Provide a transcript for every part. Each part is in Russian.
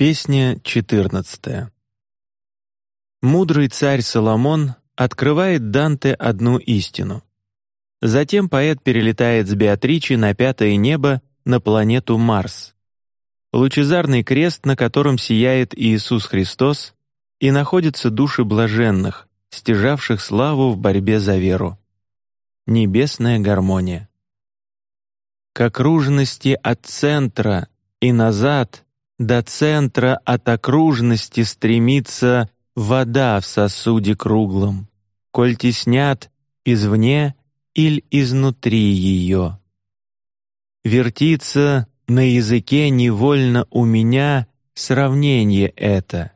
Песня четырнадцатая. Мудрый царь Соломон открывает Данте одну истину. Затем поэт перелетает с Беатричи на пятое небо на планету Марс. Лучезарный крест, на котором сияет Иисус Христос, и находятся души блаженных, стяжавших славу в борьбе за веру. Небесная гармония. К окружности от центра и назад до центра от окружности стремится вода в сосуде круглом, коль теснят извне или изнутри ее. Вертится на языке невольно у меня сравнение это.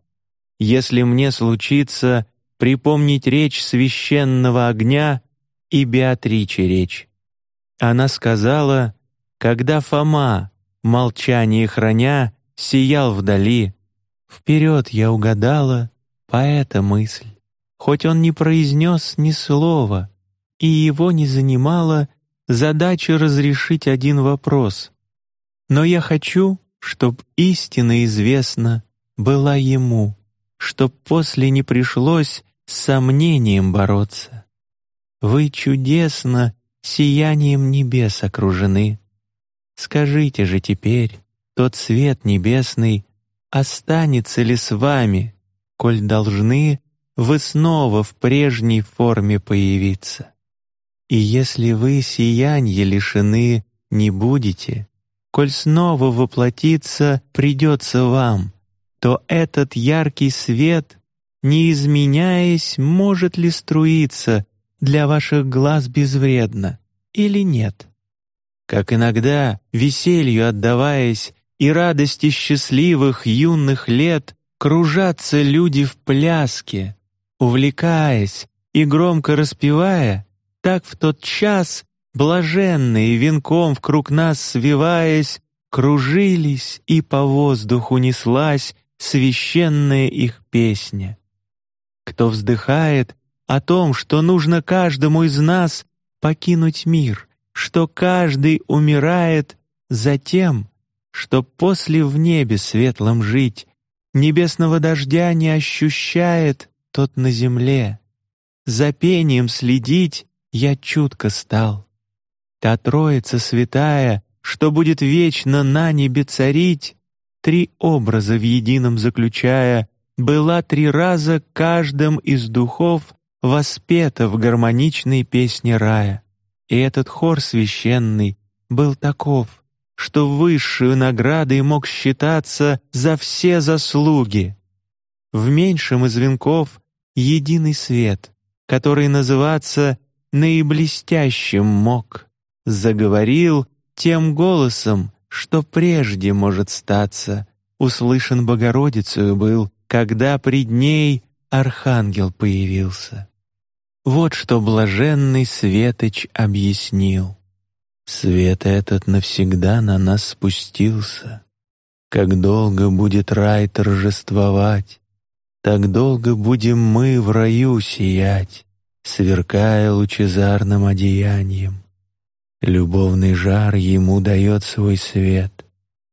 Если мне случится припомнить речь священного огня и Беатриче речь, она сказала, когда Фома молчание храня сиял вдали. Вперед я угадала поэта мысль, хоть он не произнес ни слова, и его не занимала задача разрешить один вопрос. Но я хочу, чтоб истина известна была ему, чтоб после не пришлось с сомнением бороться. Вы чудесно сиянием небес окружены. Скажите же теперь, тот свет небесный останется ли с вами, коль должны вы снова в прежней форме появиться? И если вы сиянье лишены не будете, коль снова воплотиться придется вам, то этот яркий свет, не изменяясь, может ли струиться для ваших глаз безвредно или нет? Как иногда, веселью отдаваясь, и радости счастливых юных лет кружатся люди в пляске, увлекаясь и громко распевая, так в тот час блаженные венком в круг нас свиваясь кружились и по воздуху неслась священная их песня. Кто вздыхает о том, что нужно каждому из нас покинуть мир, что каждый умирает за тем, что после в небе светлом жить, небесного дождя не ощущает тот на земле. За пением следить я чутко стал. Та Троица святая, что будет вечно на небе царить, три образа в едином заключая, была три раза каждым из духов воспета в гармоничной песне рая. И этот хор священный был таков — что высшую наградой мог считаться за все заслуги. В меньшем из венков единый свет, который называться наиблестящим мог, заговорил тем голосом, что прежде может статься, услышан Богородицею был, когда пред ней архангел появился. Вот что блаженный Светоч объяснил. Свет этот навсегда на нас спустился. Как долго будет рай торжествовать, так долго будем мы в раю сиять, сверкая лучезарным одеянием. Любовный жар ему дает свой свет,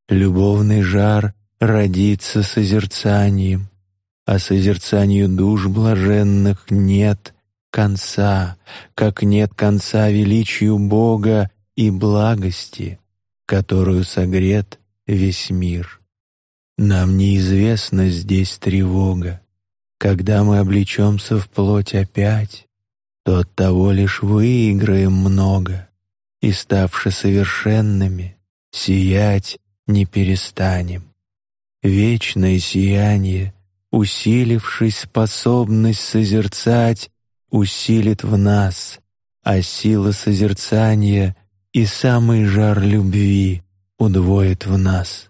любовный жар родится созерцанием, а созерцанию душ блаженных нет конца, как нет конца величию Бога и благости, которую согрет весь мир. Нам неизвестна здесь тревога. Когда мы облечемся в плоть опять, то от того лишь выиграем много, и, ставши совершенными, сиять не перестанем. Вечное сияние, усилившись способность созерцать, усилит в нас, а сила созерцания и самый жар любви удвоит в нас.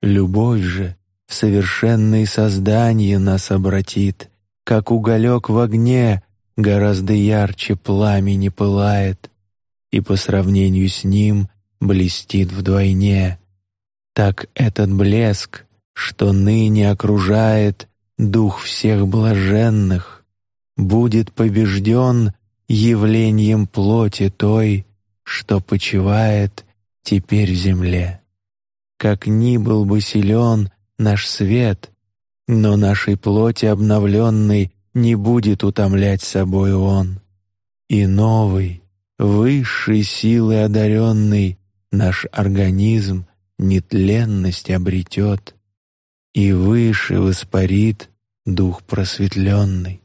Любовь же в совершенное создание нас обратит, как уголек в огне гораздо ярче пламени пылает, и по сравнению с ним блестит вдвойне. Так этот блеск, что ныне окружает дух всех блаженных, будет побежден явлением плоти той, что почивает теперь в земле. Как ни был бы силен наш свет, но нашей плоти обновленной не будет утомлять собой он. И новый, высшей силы одаренный, наш организм нетленность обретет, и выше воспарит дух просветленный.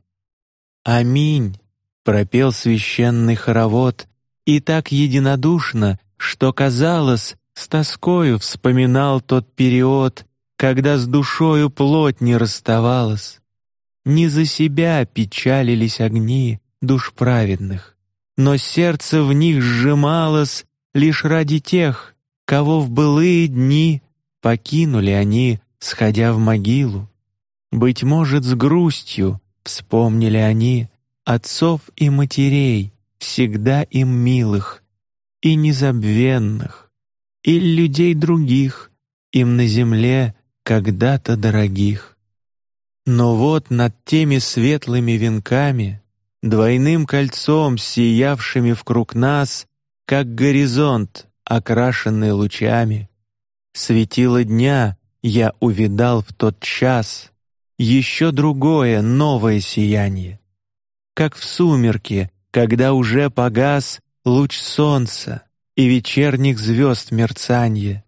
Аминь, пропел священный хоровод, и так единодушно, что казалось, с тоскою вспоминал тот период, когда с душою плоть не расставалась. Не за себя печалились огни душ праведных, но сердце в них сжималось лишь ради тех, кого в былые дни покинули они, сходя в могилу. Быть может, с грустью вспомнили они отцов и матерей, всегда им милых и незабвенных, и людей других, им на земле когда-то дорогих. Но вот над теми светлыми венками, двойным кольцом сиявшими в круг нас, как горизонт, окрашенный лучами, светило дня я увидал в тот час еще другое новое сияние, как в сумерке, когда уже погас луч солнца и вечерних звезд мерцанье,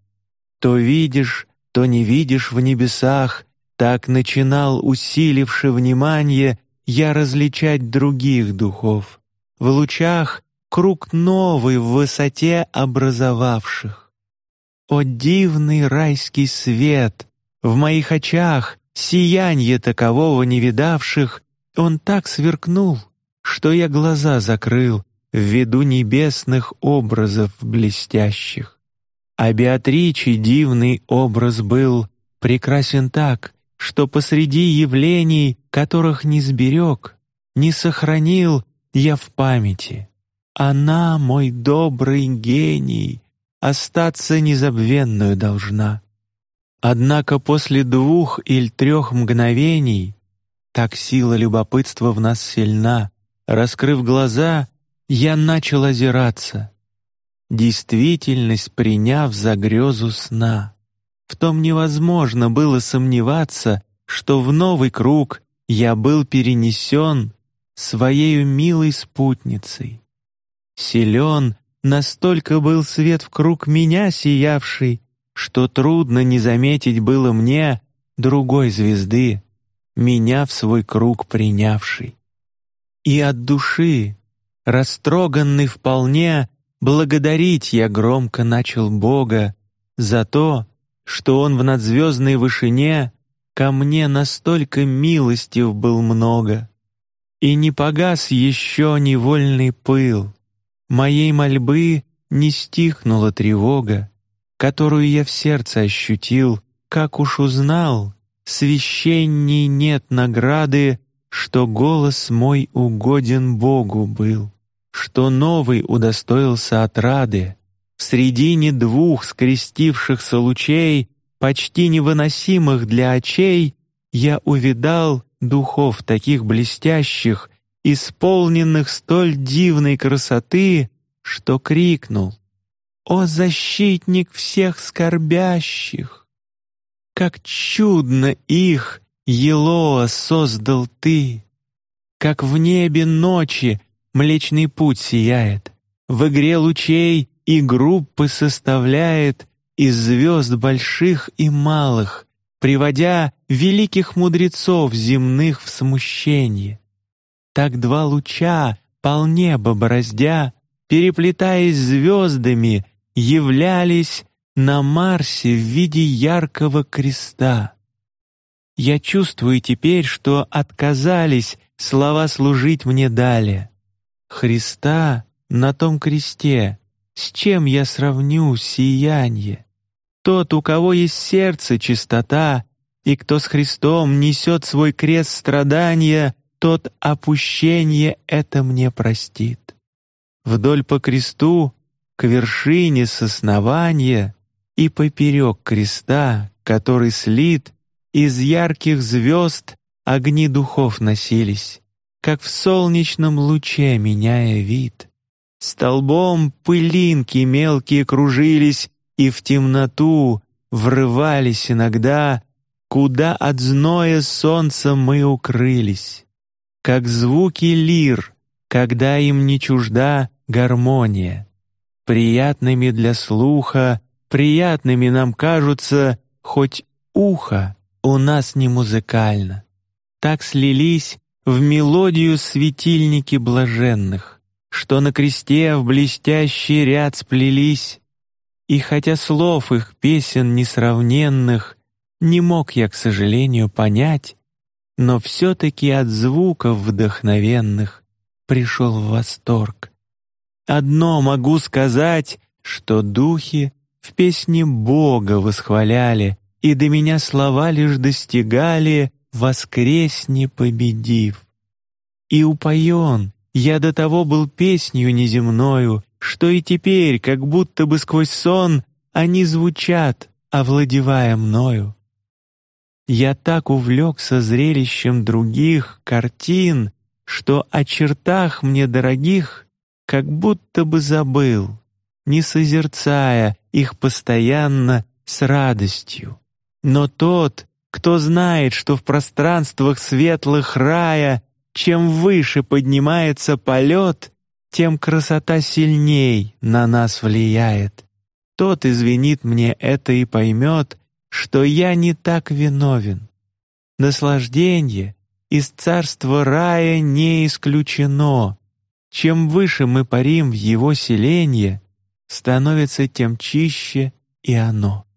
то видишь то не видишь в небесах, так начинал, усиливши внимание, я различать других духов. В лучах круг новый в высоте образовавших. О дивный райский свет! В моих очах, сиянье такового не видавших, он так сверкнул, что я глаза закрыл в виду небесных образов блестящих. А Беатричи дивный образ был прекрасен так, что посреди явлений, которых не сберег, не сохранил я в памяти. Она, мой добрый гений, остаться незабвенную должна. Однако после двух или трех мгновений так сила любопытства в нас сильна. Раскрыв глаза, я начал озираться действительность приняв за грезу сна. В том невозможно было сомневаться, что в новый круг я был перенесен своей милой спутницей. Силен настолько был свет в круг меня сиявший, что трудно не заметить было мне другой звезды, меня в свой круг принявший. И от души, растроганный вполне, Благодарить я громко начал Бога за то, что Он в надзвездной вышине ко мне настолько милостив был много, и не погас еще невольный пыл. Моей мольбы, не стихнула тревога, которую я в сердце ощутил, как уж узнал, священней нет награды, что голос мой угоден Богу был что новый удостоился отрады в средине двух скрестившихся лучей, почти невыносимых для очей, я увидал духов таких блестящих, исполненных столь дивной красоты, что крикнул: "О защитник всех скорбящих! Как чудно их, Елоа, создал ты! Как в небе ночи Млечный путь сияет, в игре лучей и группы составляет из звезд больших и малых, приводя великих мудрецов земных в смущение. Так два луча, полнеба бороздя, переплетаясь звездами, являлись на Марсе в виде яркого креста. Я чувствую теперь, что отказались слова служить мне далее. Христа на том кресте, с чем я сравню сияние? Тот, у кого есть сердце чистота, и кто с Христом несет свой крест страдания, тот опущение это мне простит. Вдоль по кресту к вершине с основания и поперек креста, который слит из ярких звезд, огни духов носились как в солнечном луче меняя вид. Столбом пылинки мелкие кружились и в темноту врывались иногда, Куда от зноя солнца мы укрылись, Как звуки лир, когда им не чужда гармония. Приятными для слуха, приятными нам кажутся, Хоть ухо у нас не музыкально. Так слились в мелодию светильники блаженных, Что на кресте в блестящий ряд сплелись, И хотя слов их песен несравненных не мог я, к сожалению, понять, но все-таки от звуков вдохновенных пришел в восторг. Одно могу сказать, что духи в песне Бога восхваляли, и до меня слова лишь достигали «Воскресни, победив». И упоен я до того был песнью неземною, что и теперь, как будто бы сквозь сон, они звучат, овладевая мною. Я так увлекся зрелищем других картин, что о чертах мне дорогих как будто бы забыл, не созерцая их постоянно с радостью. Но тот, кто знает, что в пространствах светлых рая, чем выше поднимается полет, тем красота сильней на нас влияет. Тот извинит мне это и поймет, что я не так виновен. Наслаждение из царства рая не исключено. Чем выше мы парим в его селенье, становится тем чище и оно.